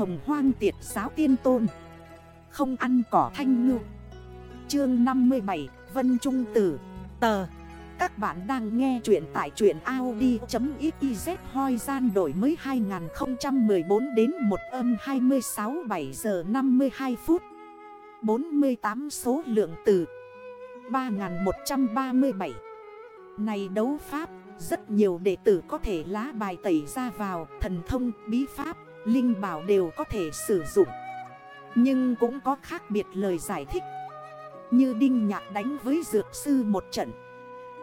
hồng hoang tiệt giáo tiên tôn. Không ăn cỏ thanh ngư. Chương 57 Vân Trung Tử. Tờ. Các bạn đang nghe chuyện tại chuyện Audi.xyz hoi gian đổi mới 2014 đến 1 âm 26 7 giờ 52 phút. 48 số lượng từ 3137 Này đấu pháp Rất nhiều đệ tử có thể lá bài tẩy ra vào Thần thông, bí pháp, linh bảo đều có thể sử dụng. Nhưng cũng có khác biệt lời giải thích. Như Đinh Nhạc đánh với Dược Sư một trận.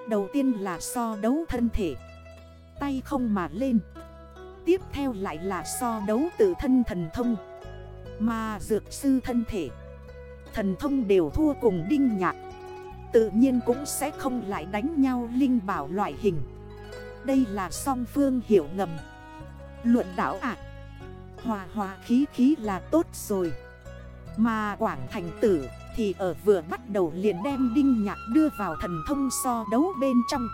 Đầu tiên là so đấu thân thể. Tay không mà lên. Tiếp theo lại là so đấu tự thân thần thông. Mà Dược Sư thân thể. Thần thông đều thua cùng Đinh Nhạc. Tự nhiên cũng sẽ không lại đánh nhau linh bảo loại hình. Đây là song phương hiểu ngầm. Luận đảo à Hòa hòa khí khí là tốt rồi. Mà Quảng Thành Tử thì ở vừa bắt đầu liền đem Đinh Nhạc đưa vào thần thông so đấu bên trong.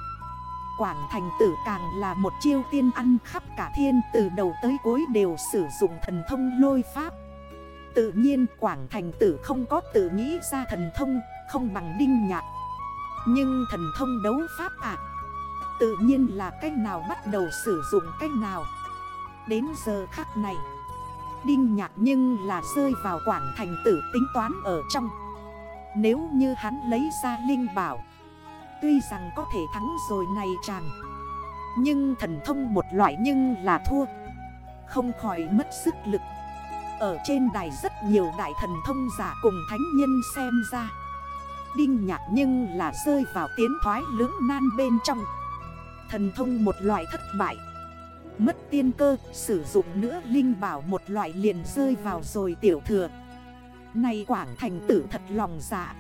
Quảng Thành Tử càng là một chiêu tiên ăn khắp cả thiên, Từ đầu tới cuối đều sử dụng thần thông lôi pháp. Tự nhiên Quảng Thành Tử không có tự nghĩ ra thần thông, Không bằng Đinh Nhạc. Nhưng thần thông đấu pháp ạ Tự nhiên là cách nào bắt đầu sử dụng cách nào. Đến giờ khắc này Đinh nhạc nhưng là rơi vào quảng thành tử tính toán ở trong. Nếu như hắn lấy ra linh bảo, Tuy rằng có thể thắng rồi này chàng, Nhưng thần thông một loại nhưng là thua. Không khỏi mất sức lực. Ở trên đài rất nhiều đại thần thông giả cùng thánh nhân xem ra, Đinh nhạc nhưng là rơi vào tiến thoái lưỡng nan bên trong. Thần thông một loại thất bại. Mất tiên cơ, Sử dụng nữa linh bảo một loại liền rơi vào rồi tiểu thừa. Này Quảng Thành tử thật lòng dạ.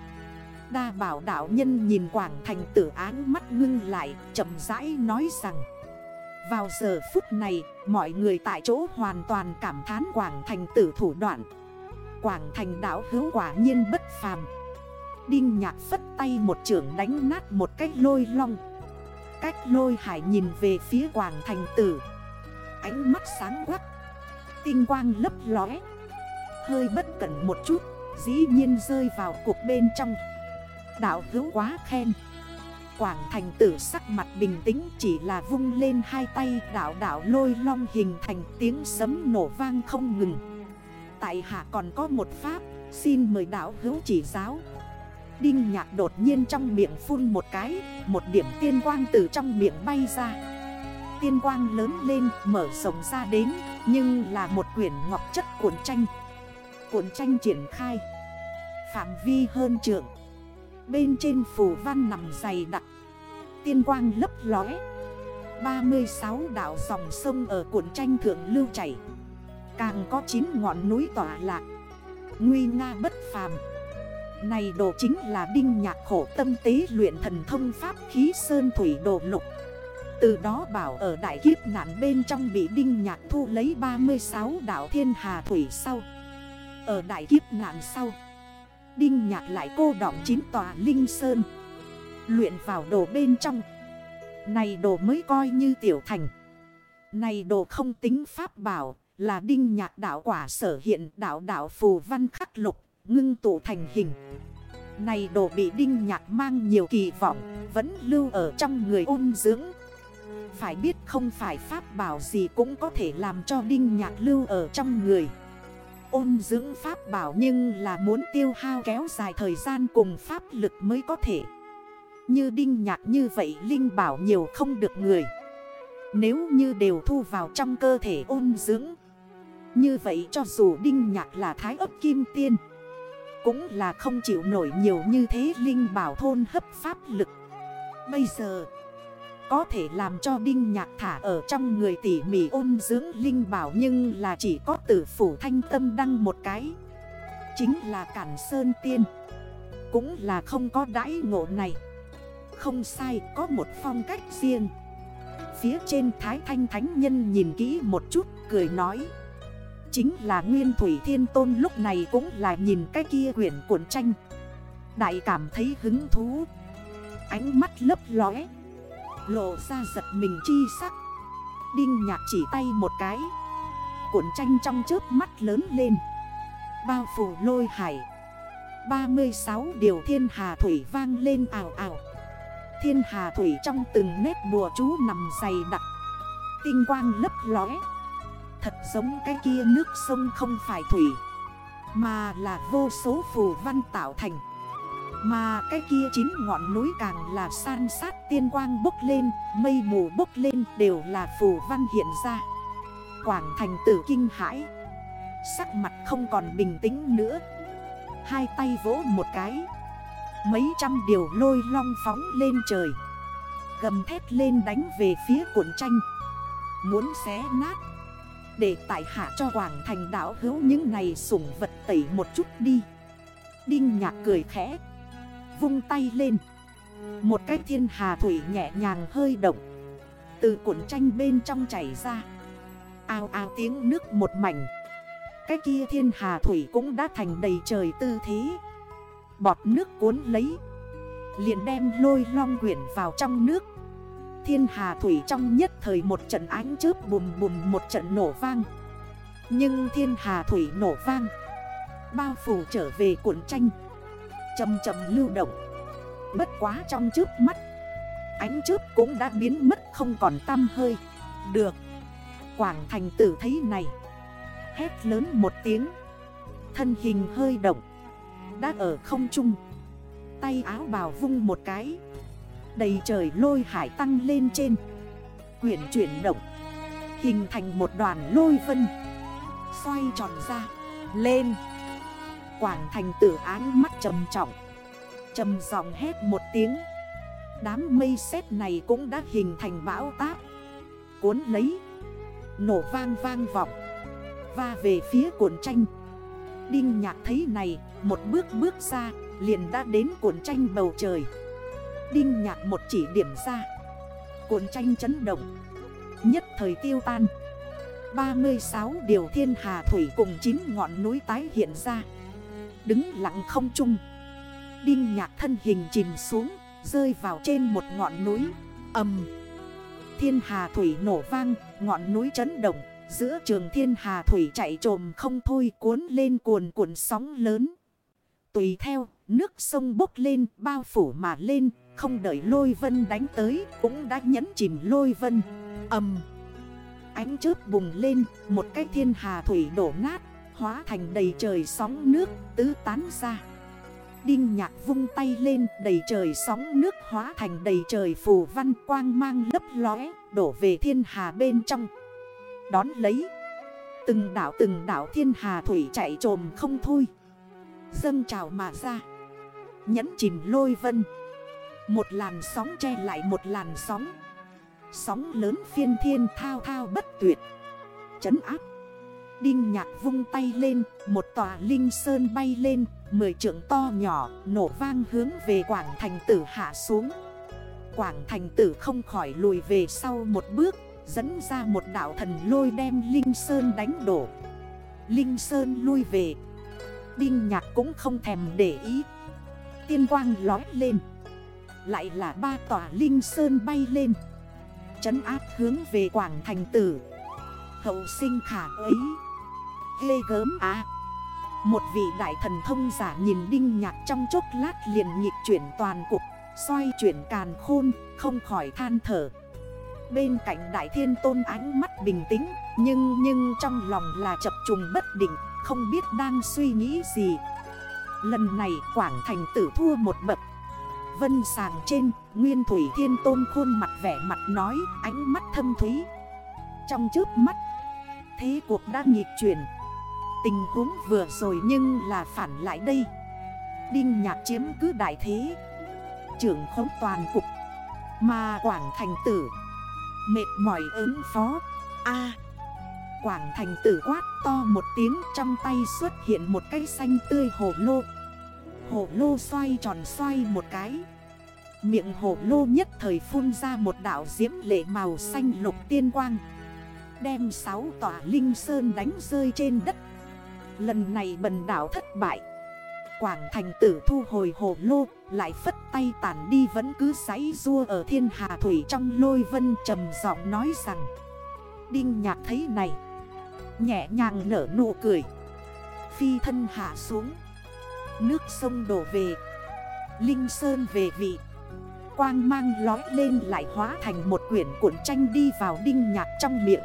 Đa bảo đảo nhân nhìn Quảng Thành tử áng mắt ngưng lại, chậm rãi nói rằng, Vào giờ phút này, Mọi người tại chỗ hoàn toàn cảm thán Quảng Thành tử thủ đoạn. Quảng Thành đảo hữu quả nhiên bất phàm. Đinh nhạc phất tay một trưởng đánh nát một cách lôi long. Cách lôi hải nhìn về phía Quảng Thành tử. Ánh mắt sáng quắc. Tinh quang lấp lóe. Hơi bất cẩn một chút, Dĩ nhiên rơi vào cục bên trong. Đạo hữu quá khen. Quảng thành tử sắc mặt bình tĩnh Chỉ là vung lên hai tay, Đạo đạo lôi long hình thành tiếng sấm nổ vang không ngừng. Tại hạ còn có một pháp, Xin mời đạo hữu chỉ giáo. Đinh nhạc đột nhiên trong miệng phun một cái, Một điểm tiên quang từ trong miệng bay ra tiên quang lớn lên, mở rộng ra đến, Nhưng là một quyển ngọc chất cuốn tranh. Cuốn tranh triển khai, Phạm vi hơn trượng. Bên trên phủ văn nằm dày đặc. Tiên quang lấp lóe. 36 đảo dòng sông ở cuộn tranh thượng lưu chảy. Càng có 9 ngọn núi tỏa lạc. Nguy nga bất phàm. Này đồ chính là đinh nhạc khổ tâm tế luyện thần thông pháp khí sơn thủy đồ lục từ đó bảo ở đại kiếp nạn bên trong bị Đinh Nhạc thu lấy 36 đảo thiên hà thủy sau. Ở đại kiếp nạn sau, Đinh Nhạc lại cô đọng chín tòa Linh Sơn, Luyện vào đồ bên trong. Này đồ mới coi như tiểu thành. Này đồ không tính pháp bảo, Là Đinh Nhạc đảo quả sở hiện đảo đảo phù văn khắc lục, Ngưng tụ thành hình. Này đồ bị Đinh Nhạc mang nhiều kỳ vọng, Vẫn lưu ở trong người ôn dưỡng phải biết không phải pháp bảo gì cũng có thể làm cho Đinh Nhạc lưu ở trong người. Ôn dưỡng pháp bảo nhưng là muốn tiêu hao kéo dài thời gian cùng pháp lực mới có thể. Như Đinh Nhạc như vậy Linh bảo nhiều không được người. Nếu như đều thu vào trong cơ thể ôn dưỡng, Như vậy cho dù Đinh Nhạc là thái ấp kim tiên, Cũng là không chịu nổi nhiều như thế Linh bảo thôn hấp pháp lực. Bây giờ có thể làm cho Đinh Nhạc thả ở trong người tỉ mỉ ôn dưỡng Linh Bảo Nhưng là chỉ có tử phủ thanh tâm đăng một cái. Chính là Cản Sơn Tiên. Cũng là không có đãi ngộ này. Không sai, có một phong cách riêng. Phía trên Thái Thanh Thánh Nhân nhìn kỹ một chút, cười nói. Chính là Nguyên Thủy Thiên Tôn lúc này cũng là nhìn cái kia quyển cuộn tranh. Đại cảm thấy hứng thú. Ánh mắt lấp lóe. Lộ ra giật mình chi sắc. Đinh nhạc chỉ tay một cái. Cuộn tranh trong chớp mắt lớn lên. Bao phủ lôi hải. 36 điều thiên hà thủy vang lên ảo ảo Thiên hà thủy trong từng nét bùa chú nằm dày đặc. Tinh quang lấp lóe. Thật giống cái kia nước sông không phải thủy, Mà là vô số phù văn tạo thành. Mà cái kia chín ngọn núi càng là san sát tiên quang bốc lên, Mây mù bốc lên đều là phù văn hiện ra. Quảng thành tử kinh hãi. Sắc mặt không còn bình tĩnh nữa. Hai tay vỗ một cái. Mấy trăm điều lôi long phóng lên trời. Gầm thét lên đánh về phía cuộn tranh. Muốn xé nát. Để tại hạ cho Quảng Thành đảo hữu những này sủng vật tẩy một chút đi. Đinh nhạc cười khẽ. Vung tay lên. Một cái thiên hà thủy nhẹ nhàng hơi động. Từ cuộn tranh bên trong chảy ra. Ao ao tiếng nước một mảnh. Cái kia thiên hà thủy cũng đã thành đầy trời tư thế. Bọt nước cuốn lấy. Liền đem lôi long quyển vào trong nước. Thiên hà thủy trong nhất thời một trận ánh chớp bùm bùm một trận nổ vang. Nhưng thiên hà thủy nổ vang. Bao phủ trở về cuộn tranh. Chầm chầm lưu động. Bất quá trong trước mắt, Ánh chớp cũng đã biến mất không còn tăm hơi. Được. Quảng thành tử thấy này. Hét lớn một tiếng. Thân hình hơi động. Đã ở không trung. Tay áo bào vung một cái. Đầy trời lôi hải tăng lên trên. Quyển chuyển động. Hình thành một đoàn lôi vân. Xoay tròn ra. Lên. Quảng thành tử án mắt trầm trọng. Trầm giọng hét một tiếng. Đám mây sét này cũng đã hình thành bão táp. Cuốn lấy. Nổ vang vang vọng. Và về phía cuộn tranh. Đinh nhạc thấy này, Một bước bước ra, Liền đã đến cuộn tranh bầu trời. Đinh nhạc một chỉ điểm ra. Cuộn tranh chấn động. Nhất thời tiêu tan. 36 điều thiên hà thủy cùng 9 ngọn núi tái hiện ra. Đứng lặng không chung Đinh nhạc thân hình chìm xuống, Rơi vào trên một ngọn núi. Âm Thiên hà thủy nổ vang, Ngọn núi chấn động. Giữa trường thiên hà thủy chạy trồm không thôi, Cuốn lên cuồn cuộn sóng lớn. Tùy theo, nước sông bốc lên, bao phủ mà lên, Không đợi lôi vân đánh tới, Cũng đã nhấn chìm lôi vân. Âm Ánh chớp bùng lên, Một cái thiên hà thủy đổ nát. Hóa thành đầy trời sóng nước Tứ tán ra Đinh nhạc vung tay lên, đầy trời sóng nước hóa thành đầy trời phù văn quang mang lấp lóe, đổ về thiên hà bên trong. Đón lấy. Từng đảo từng đảo thiên hà thủy chạy trồm không thôi. Dâng trào mà ra. Nhấn chìm lôi vân. Một làn sóng che lại một làn sóng. Sóng lớn phiên thiên thao thao bất tuyệt. Chấn áp. Đinh nhạc vung tay lên, một tòa linh sơn bay lên, mười trượng to nhỏ, nổ vang hướng về Quảng Thành Tử hạ xuống. Quảng Thành Tử không khỏi lùi về sau một bước, dẫn ra một đảo thần lôi đem Linh Sơn đánh đổ. Linh Sơn lui về. Đinh nhạc cũng không thèm để ý. Tiên quang lói lên. Lại là ba tòa Linh Sơn bay lên. Chấn áp hướng về Quảng Thành Tử. Hậu sinh khả ấy. Ghê gớm á Một vị đại thần thông giả nhìn đinh nhạc trong chốc lát liền nhịp chuyển toàn cục, Xoay chuyển càn khôn, không khỏi than thở. Bên cạnh đại thiên tôn ánh mắt bình tĩnh, Nhưng nhưng trong lòng là chập trùng bất định, Không biết đang suy nghĩ gì. Lần này Quảng Thành tử thua một bậc. Vân sàng trên, Nguyên Thủy Thiên Tôn khuôn mặt vẻ mặt nói, Ánh mắt thâm thúy. Trong trước mắt, Thế cuộc đã nghịch chuyển. Tình huống vừa rồi nhưng là phản lại đây. Đinh nhạc chiếm cứ đại thế, Trưởng khống toàn cục, Mà Quảng Thành Tử Mệt mỏi ứng phó. A, Quảng Thành Tử quát to một tiếng, Trong tay xuất hiện một cây xanh tươi hồ lô. Hồ lô xoay tròn xoay một cái. Miệng hồ lô nhất thời phun ra một đảo diễm lệ màu xanh lục tiên quang. Đem sáu tòa linh sơn đánh rơi trên đất. Lần này bần đảo thất bại. Quảng thành tử thu hồi hồ lô, Lại phất tay tản đi vẫn cứ sáy rua ở thiên hà thủy trong lôi vân trầm giọng nói rằng, Đinh nhạc thấy này. Nhẹ nhàng nở nụ cười. Phi thân hạ xuống. Nước sông đổ về. Linh sơn về vị. Quang mang lói lên lại hóa thành một quyển cuộn tranh đi vào đinh nhạc trong miệng.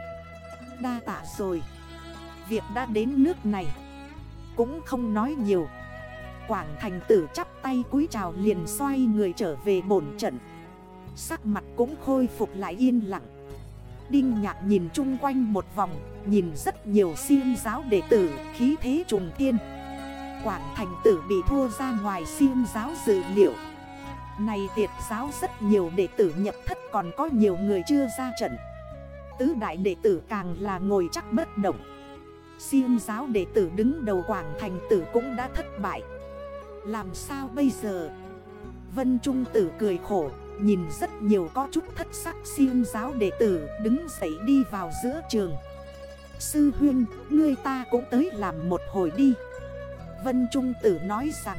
Đa tạ rồi. Việc đã đến nước này. Cũng không nói nhiều. Quảng thành tử chắp tay cúi chào liền xoay người trở về bổn trận. Sắc mặt cũng khôi phục lại yên lặng. Đinh nhạc nhìn chung quanh một vòng, Nhìn rất nhiều siêng giáo đệ tử, khí thế trùng tiên. Quảng thành tử bị thua ra ngoài siêng giáo dự liệu. Này tiệt giáo rất nhiều đệ tử nhập thất còn có nhiều người chưa ra trận. Tứ đại đệ tử càng là ngồi chắc bất động. Siêng giáo đệ tử đứng đầu Quảng thành tử cũng đã thất bại. Làm sao bây giờ? Vân Trung tử cười khổ Nhìn rất nhiều có chút thất sắc siêng giáo đệ tử đứng dậy đi vào giữa trường. Sư huyên, ngươi ta cũng tới làm một hồi đi. Vân Trung Tử nói rằng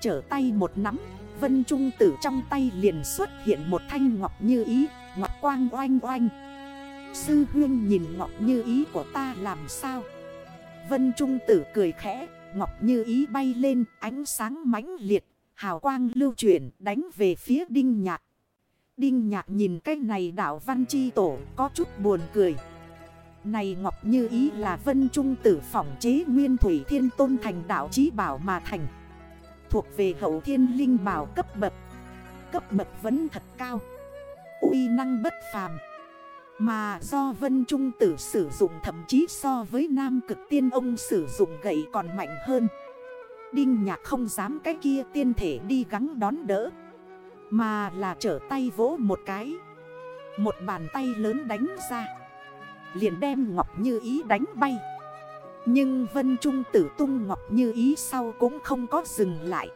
Trở tay một nắm Vân Trung Tử trong tay liền xuất hiện một thanh ngọc như ý Ngọc quang oanh oanh. Sư huyên nhìn ngọc như ý của ta làm sao? Vân Trung Tử cười khẽ, Ngọc như ý bay lên, ánh sáng mãnh liệt, Hào quang lưu chuyển, đánh về phía Đinh Nhạc. Đinh Nhạc nhìn cái này đảo Văn Chi Tổ, có chút buồn cười. Này Ngọc Như Ý là vân trung tử phỏng chế nguyên thủy thiên tôn thành đảo chí bảo mà thành. Thuộc về hậu thiên linh bảo cấp bậc. Cấp bậc vẫn thật cao. Uy năng bất phàm. Mà do vân trung tử sử dụng, thậm chí so với nam cực tiên, ông sử dụng gậy còn mạnh hơn. Đinh nhạc không dám cái kia tiên thể đi gắng đón đỡ, Mà là trở tay vỗ một cái. Một bàn tay lớn đánh ra, Liền đem Ngọc Như Ý đánh bay. Nhưng Vân Trung tử tung Ngọc Như Ý sau cũng không có dừng lại.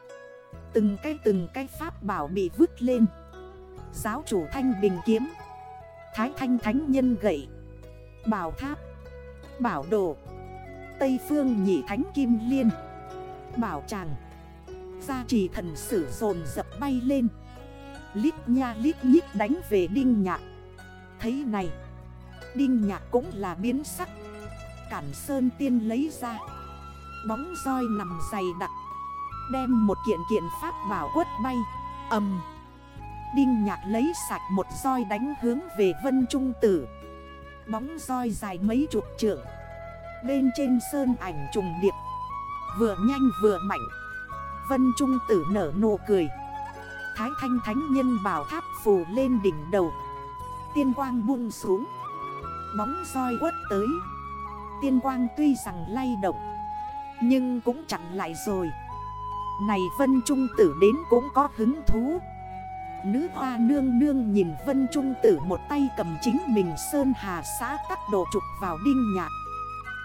Từng cái từng cái pháp bảo bị vứt lên. Giáo chủ thanh bình kiếm. Thái thanh thánh nhân gậy, Bảo tháp, Bảo đồ, Tây phương nhị thánh kim liên, Bảo tràng, Gia trì thần sử dồn dập bay lên, Lít nha lít nhít đánh về đinh nhạc. Thấy này, Đinh nhạc cũng là biến sắc. Cản sơn tiên lấy ra, Bóng roi nằm dày đặc, Đem một kiện kiện pháp bảo quất bay Âm Đinh nhạc lấy sạch một roi đánh hướng về vân trung tử. Bóng roi dài mấy chục trượng. Bên trên sơn ảnh trùng điệp. Vừa nhanh vừa mạnh. Vân trung tử nở nụ cười. Thái thanh thánh nhân bảo tháp phù lên đỉnh đầu. Tiên quang buông xuống. Bóng roi quất tới. Tiên quang tuy rằng lay động, Nhưng cũng chặn lại rồi. Này Vân Trung Tử đến cũng có hứng thú. Nữ hoa nương nương nhìn Vân Trung Tử một tay cầm chính mình Sơn Hà xã tắc đồ trục vào đinh nhạc.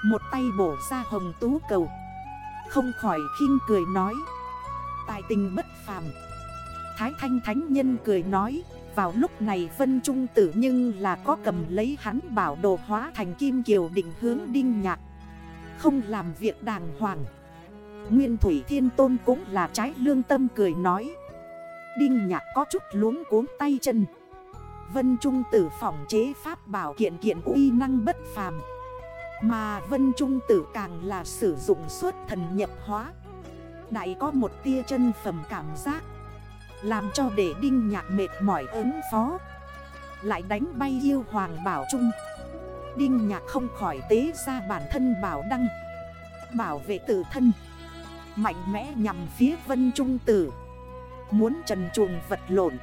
Một tay bổ ra hồng tú cầu. Không khỏi khinh cười nói. Tài tình bất phàm. Thái thanh thánh nhân cười nói. Vào lúc này Vân Trung tử nhưng là có cầm lấy hắn bảo đồ hóa thành Kim Kiều định hướng đinh nhạc. Không làm việc đàng hoàng. Nguyên Thủy Thiên Tôn cũng là trái lương tâm cười nói. Đinh nhạc có chút luống cuốn tay chân. Vân Trung tử phỏng chế pháp bảo kiện kiện uy năng bất phàm. Mà Vân Trung tử càng là sử dụng suốt thần nhập hóa. Đại có một tia chân phẩm cảm giác. Làm cho để đinh nhạc mệt mỏi ứng phó. Lại đánh bay yêu hoàng bảo trung. Đinh nhạc không khỏi tế ra bản thân bảo đăng. Bảo vệ tự thân. Mạnh mẽ nhằm phía vân trung tử. Muốn trần chuồng vật lộn.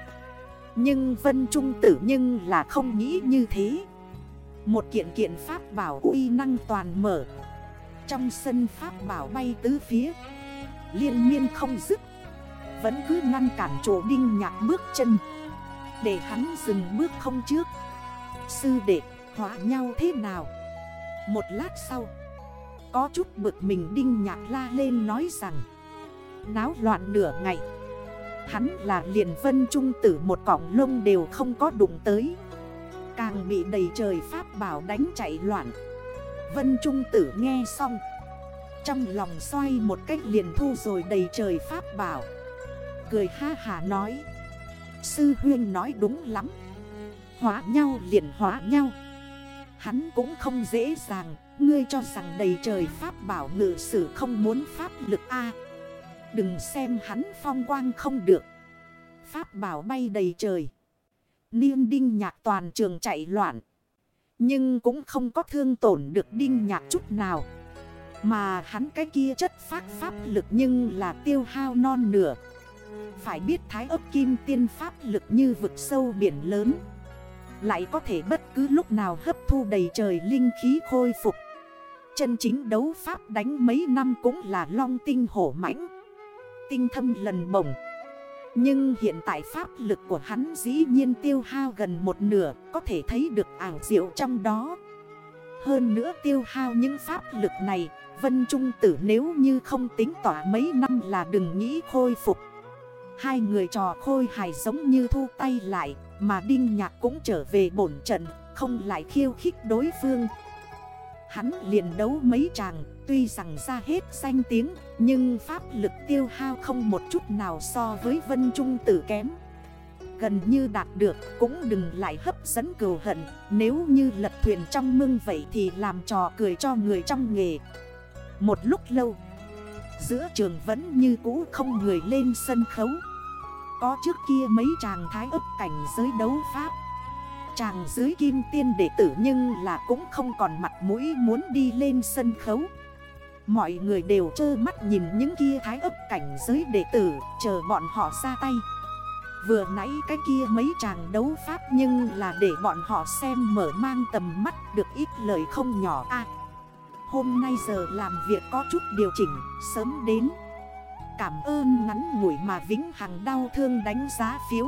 Nhưng vân trung tử nhưng là không nghĩ như thế. Một kiện kiện pháp bảo uy năng toàn mở. Trong sân pháp bảo bay tứ phía, Liên miên không dứt. Vẫn cứ ngăn cản chỗ đinh nhạc bước chân. Để hắn dừng bước không trước. Sư đệ, hóa nhau thế nào? Một lát sau, Có chút bực mình đinh nhạc la lên nói rằng, Náo loạn nửa ngày Hắn là liền vân trung tử một cọng lông đều không có đụng tới. Càng bị đầy trời pháp bảo đánh chạy loạn. Vân trung tử nghe xong. Trong lòng xoay một cách liền thu rồi đầy trời pháp bảo. Cười ha hà nói. Sư huyên nói đúng lắm. Hóa nhau liền hóa nhau. Hắn cũng không dễ dàng. Ngươi cho rằng đầy trời pháp bảo ngự sử không muốn pháp lực A. Đừng xem hắn phong quang không được. Pháp bảo bay đầy trời. Niêm đinh nhạc toàn trường chạy loạn. Nhưng cũng không có thương tổn được đinh nhạc chút nào. Mà hắn cái kia chất phát pháp lực nhưng là tiêu hao non nửa. Phải biết thái ấp kim tiên pháp lực như vực sâu biển lớn. Lại có thể bất cứ lúc nào hấp thu đầy trời linh khí khôi phục. Chân chính đấu pháp đánh mấy năm cũng là long tinh hổ mãnh. Tinh thâm lần bổng Nhưng hiện tại pháp lực của hắn dĩ nhiên tiêu hao gần một nửa, Có thể thấy được ảo diệu trong đó. Hơn nữa tiêu hao những pháp lực này, Vân Trung Tử nếu như không tính tỏa mấy năm là đừng nghĩ khôi phục. Hai người trò khôi hài giống như thu tay lại, Mà Đinh Nhạc cũng trở về bổn trận, Không lại khiêu khích đối phương. Hắn liền đấu mấy chàng, Tuy rằng ra hết danh tiếng, Nhưng pháp lực tiêu hao không một chút nào so với Vân Trung Tử kém. Gần như đạt được, cũng đừng lại hấp dẫn cừu hận, Nếu như lật thuyền trong mương vậy thì làm trò cười cho người trong nghề. Một lúc lâu, Giữa trường vẫn như cũ không người lên sân khấu. Có trước kia mấy chàng thái ấp cảnh giới đấu pháp Chàng dưới kim tiên đệ tử nhưng là cũng không còn mặt mũi muốn đi lên sân khấu. Mọi người đều trơ mắt nhìn những kia thái ấp cảnh giới đệ tử, Chờ bọn họ ra tay. Vừa nãy cái kia mấy chàng đấu pháp nhưng là để bọn họ xem mở mang tầm mắt được ít lời không nhỏ à Hôm nay giờ làm việc có chút điều chỉnh, sớm đến. Cảm ơn ngắn ngủi mà Vĩnh Hằng đau thương đánh giá phiếu.